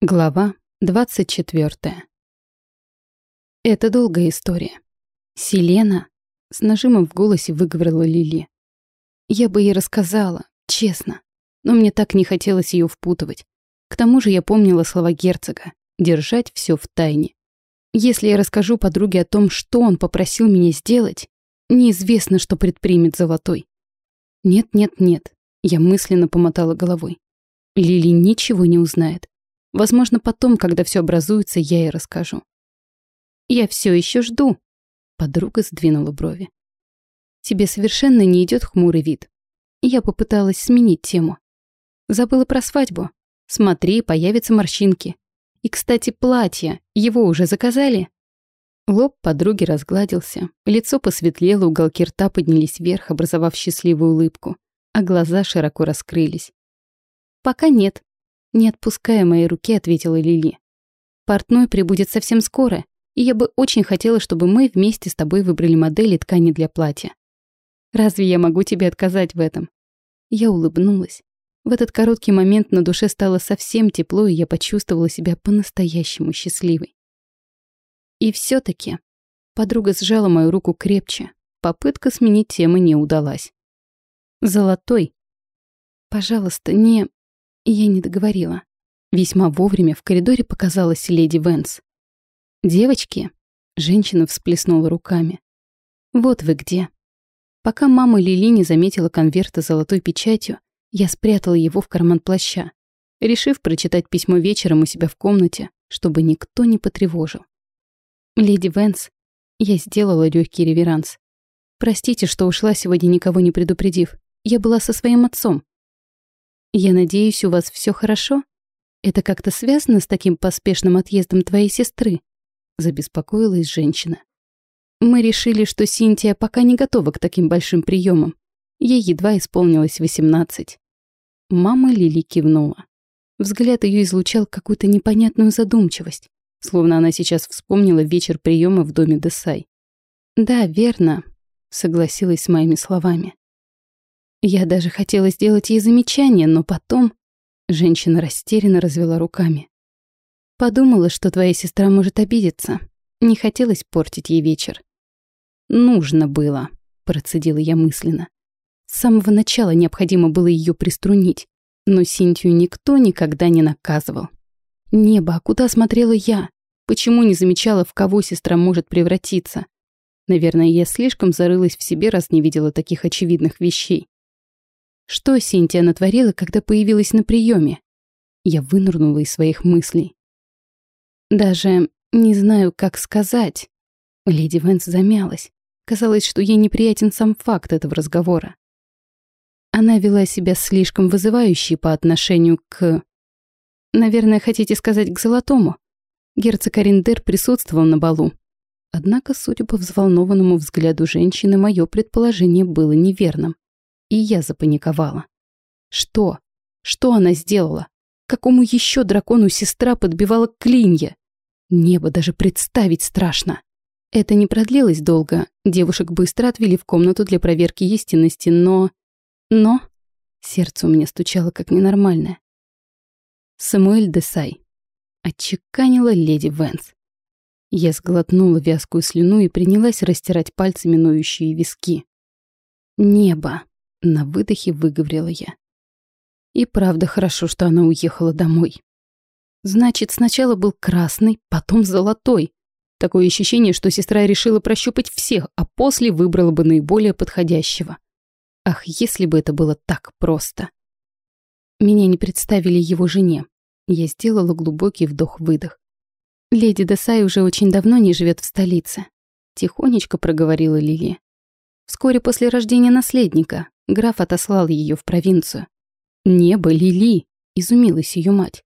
Глава 24. Это долгая история. Селена с нажимом в голосе выговорила Лили. Я бы ей рассказала, честно, но мне так не хотелось ее впутывать. К тому же я помнила слова герцога держать все в тайне. Если я расскажу подруге о том, что он попросил меня сделать, неизвестно, что предпримет Золотой. Нет, нет, нет, я мысленно помотала головой. Лили ничего не узнает. Возможно, потом, когда все образуется, я ей расскажу. Я все еще жду. Подруга сдвинула брови. Тебе совершенно не идет хмурый вид. Я попыталась сменить тему. Забыла про свадьбу. Смотри, появятся морщинки. И, кстати, платье. Его уже заказали? Лоб подруги разгладился, лицо посветлело, уголки рта поднялись вверх, образовав счастливую улыбку, а глаза широко раскрылись. «Пока нет», не отпуская моей руки, ответила Лили. Портной прибудет совсем скоро, и я бы очень хотела, чтобы мы вместе с тобой выбрали модели ткани для платья. Разве я могу тебе отказать в этом? Я улыбнулась. В этот короткий момент на душе стало совсем тепло, и я почувствовала себя по-настоящему счастливой. И все таки подруга сжала мою руку крепче. Попытка сменить тему не удалась. «Золотой, пожалуйста, не...» И я не договорила. Весьма вовремя в коридоре показалась леди Венс. «Девочки!» — женщина всплеснула руками. «Вот вы где!» Пока мама Лили не заметила конверта с золотой печатью, я спрятала его в карман плаща, решив прочитать письмо вечером у себя в комнате, чтобы никто не потревожил. «Леди Венс, я сделала легкий реверанс. Простите, что ушла сегодня, никого не предупредив. Я была со своим отцом. Я надеюсь, у вас все хорошо? Это как-то связано с таким поспешным отъездом твоей сестры?» Забеспокоилась женщина. «Мы решили, что Синтия пока не готова к таким большим приемам. Ей едва исполнилось восемнадцать». Мама Лили кивнула. Взгляд ее излучал какую-то непонятную задумчивость, словно она сейчас вспомнила вечер приема в доме Десай. «Да, верно», — согласилась с моими словами. Я даже хотела сделать ей замечание, но потом... Женщина растерянно развела руками. Подумала, что твоя сестра может обидеться. Не хотелось портить ей вечер. «Нужно было», — процедила я мысленно. С самого начала необходимо было ее приструнить, но Синтию никто никогда не наказывал. Небо, а куда смотрела я? Почему не замечала, в кого сестра может превратиться? Наверное, я слишком зарылась в себе, раз не видела таких очевидных вещей. Что Синтия натворила, когда появилась на приеме? Я вынырнула из своих мыслей. Даже не знаю, как сказать. Леди Венс замялась. Казалось, что ей неприятен сам факт этого разговора. Она вела себя слишком вызывающе по отношению к... Наверное, хотите сказать к Золотому? Герцог Ариндер присутствовал на балу. Однако, судя по взволнованному взгляду женщины, мое предположение было неверным. И я запаниковала. Что? Что она сделала? Какому еще дракону сестра подбивала клинья? Небо даже представить страшно. Это не продлилось долго. Девушек быстро отвели в комнату для проверки истинности, но... Но... Сердце у меня стучало как ненормальное. Самуэль Десай. Отчеканила леди Венс. Я сглотнула вязкую слюну и принялась растирать пальцами ноющие виски. Небо. На выдохе выговорила я. И правда хорошо, что она уехала домой. Значит, сначала был красный, потом золотой. Такое ощущение, что сестра решила прощупать всех, а после выбрала бы наиболее подходящего. Ах, если бы это было так просто. Меня не представили его жене. Я сделала глубокий вдох-выдох. Леди Десай уже очень давно не живет в столице. Тихонечко проговорила Лилия. Вскоре после рождения наследника Граф отослал ее в провинцию. «Небо, Лили!» — изумилась ее мать.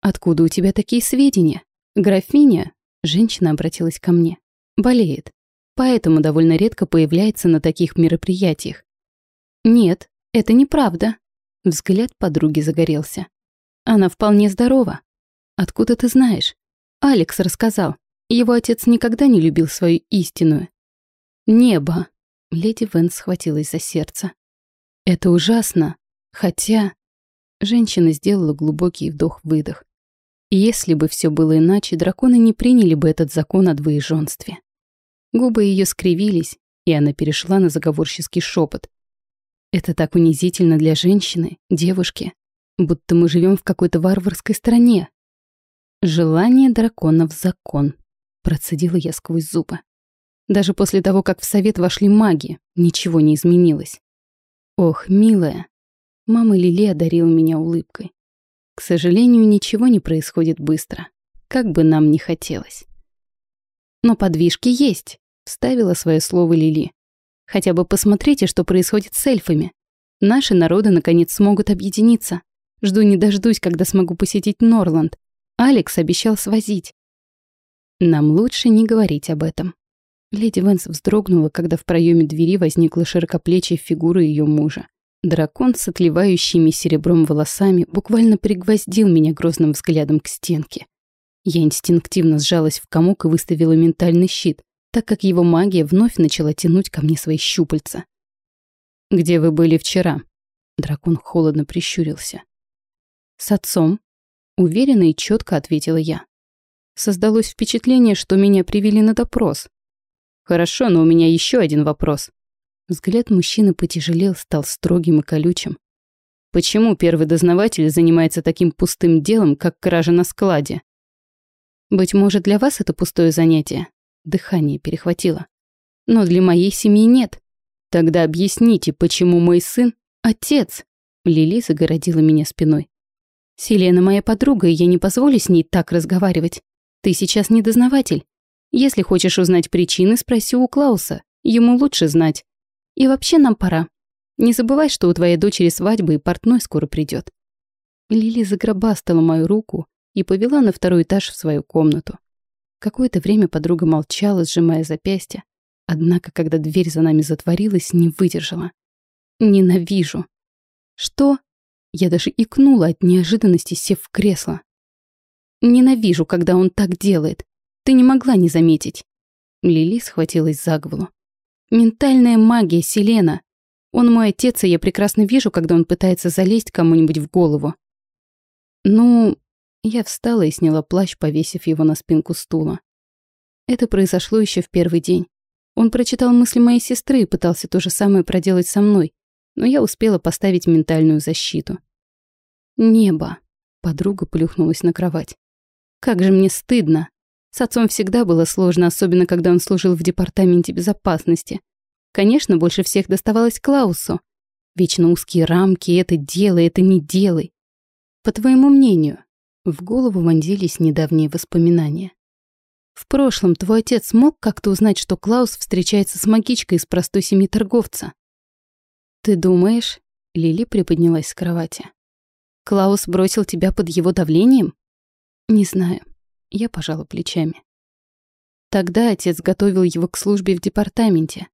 «Откуда у тебя такие сведения? Графиня?» — женщина обратилась ко мне. «Болеет. Поэтому довольно редко появляется на таких мероприятиях». «Нет, это неправда». Взгляд подруги загорелся. «Она вполне здорова. Откуда ты знаешь?» Алекс рассказал. Его отец никогда не любил свою истинную. «Небо!» Леди Вен схватилась за сердце. Это ужасно. Хотя... Женщина сделала глубокий вдох-выдох. Если бы все было иначе, драконы не приняли бы этот закон о двоеженстве. Губы ее скривились, и она перешла на заговорческий шепот. Это так унизительно для женщины, девушки, будто мы живем в какой-то варварской стране. Желание драконов закон, процедила я сквозь зубы. Даже после того, как в совет вошли маги, ничего не изменилось. Ох, милая. Мама Лили одарила меня улыбкой. К сожалению, ничего не происходит быстро, как бы нам ни хотелось. Но подвижки есть, вставила свое слово Лили. Хотя бы посмотрите, что происходит с эльфами. Наши народы наконец смогут объединиться. Жду не дождусь, когда смогу посетить Норланд. Алекс обещал свозить. Нам лучше не говорить об этом. Леди Венс вздрогнула, когда в проеме двери возникла широкоплечья фигура ее мужа. Дракон с отливающими серебром волосами буквально пригвоздил меня грозным взглядом к стенке. Я инстинктивно сжалась в комок и выставила ментальный щит, так как его магия вновь начала тянуть ко мне свои щупальца. «Где вы были вчера?» Дракон холодно прищурился. «С отцом», — уверенно и четко ответила я. Создалось впечатление, что меня привели на допрос. «Хорошо, но у меня еще один вопрос». Взгляд мужчины потяжелел, стал строгим и колючим. «Почему первый дознаватель занимается таким пустым делом, как кража на складе?» «Быть может, для вас это пустое занятие?» Дыхание перехватило. Но для моей семьи нет. Тогда объясните, почему мой сын — отец. Лили загородила меня спиной. Селена моя подруга, и я не позволю с ней так разговаривать. Ты сейчас не дознаватель. Если хочешь узнать причины, спроси у Клауса. Ему лучше знать. И вообще нам пора. Не забывай, что у твоей дочери свадьба и портной скоро придет. Лили загробастала мою руку и повела на второй этаж в свою комнату. Какое-то время подруга молчала, сжимая запястье. Однако, когда дверь за нами затворилась, не выдержала. Ненавижу. Что? Я даже икнула от неожиданности, сев в кресло. Ненавижу, когда он так делает. Ты не могла не заметить. Лили схватилась за голову. Ментальная магия, Селена. Он мой отец, и я прекрасно вижу, когда он пытается залезть кому-нибудь в голову. Ну, я встала и сняла плащ, повесив его на спинку стула. Это произошло еще в первый день. Он прочитал мысли моей сестры и пытался то же самое проделать со мной, но я успела поставить ментальную защиту. Небо. Подруга плюхнулась на кровать. Как же мне стыдно. С отцом всегда было сложно, особенно когда он служил в департаменте безопасности. Конечно, больше всех доставалось Клаусу. Вечно узкие рамки, это делай, это не делай. По твоему мнению, в голову вонзились недавние воспоминания. В прошлом твой отец смог как-то узнать, что Клаус встречается с магичкой из простой семьи торговца? Ты думаешь? Лили приподнялась с кровати. Клаус бросил тебя под его давлением? Не знаю. Я пожала плечами. Тогда отец готовил его к службе в департаменте.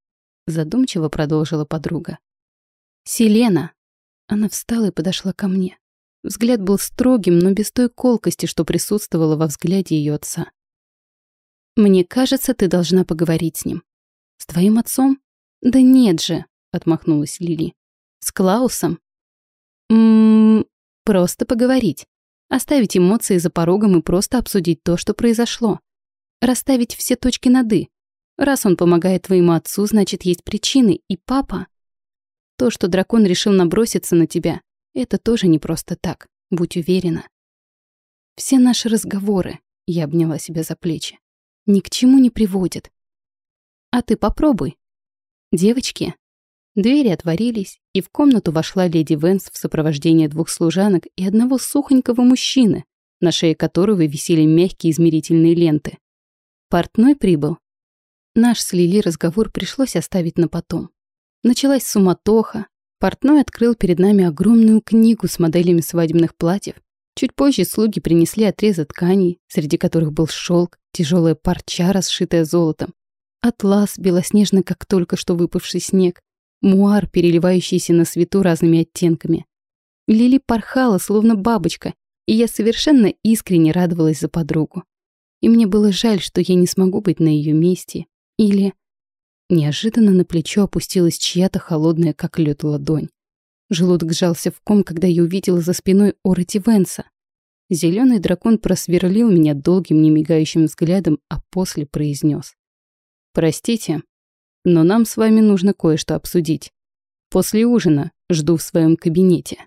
Задумчиво продолжила подруга. Селена. Она встала и подошла ко мне. Взгляд был строгим, но без той колкости, что присутствовало во взгляде ее отца. «Мне кажется, ты должна поговорить с ним». «С твоим отцом?» «Да нет же», — отмахнулась Лили. «С Клаусом?» «Ммм, просто поговорить. Оставить эмоции за порогом и просто обсудить то, что произошло. Расставить все точки над «и». Раз он помогает твоему отцу, значит, есть причины, и папа... То, что дракон решил наброситься на тебя, это тоже не просто так, будь уверена. Все наши разговоры, я обняла себя за плечи, ни к чему не приводят. А ты попробуй. Девочки. Двери отворились, и в комнату вошла леди Венс в сопровождении двух служанок и одного сухонького мужчины, на шее которого висели мягкие измерительные ленты. Портной прибыл. Наш с Лили разговор пришлось оставить на потом. Началась суматоха, Портной открыл перед нами огромную книгу с моделями свадебных платьев. Чуть позже слуги принесли отрезы тканей, среди которых был шелк, тяжелая парча, расшитая золотом, атлас, белоснежный, как только что выпавший снег, муар, переливающийся на свету разными оттенками. Лили порхала, словно бабочка, и я совершенно искренне радовалась за подругу. И мне было жаль, что я не смогу быть на ее месте. Или Неожиданно на плечо опустилась чья-то холодная, как лед, ладонь. Желудок сжался в ком, когда я увидела за спиной Ороти Венса. Зеленый дракон просверлил меня долгим немигающим взглядом, а после произнес: «Простите, но нам с вами нужно кое-что обсудить. После ужина жду в своем кабинете».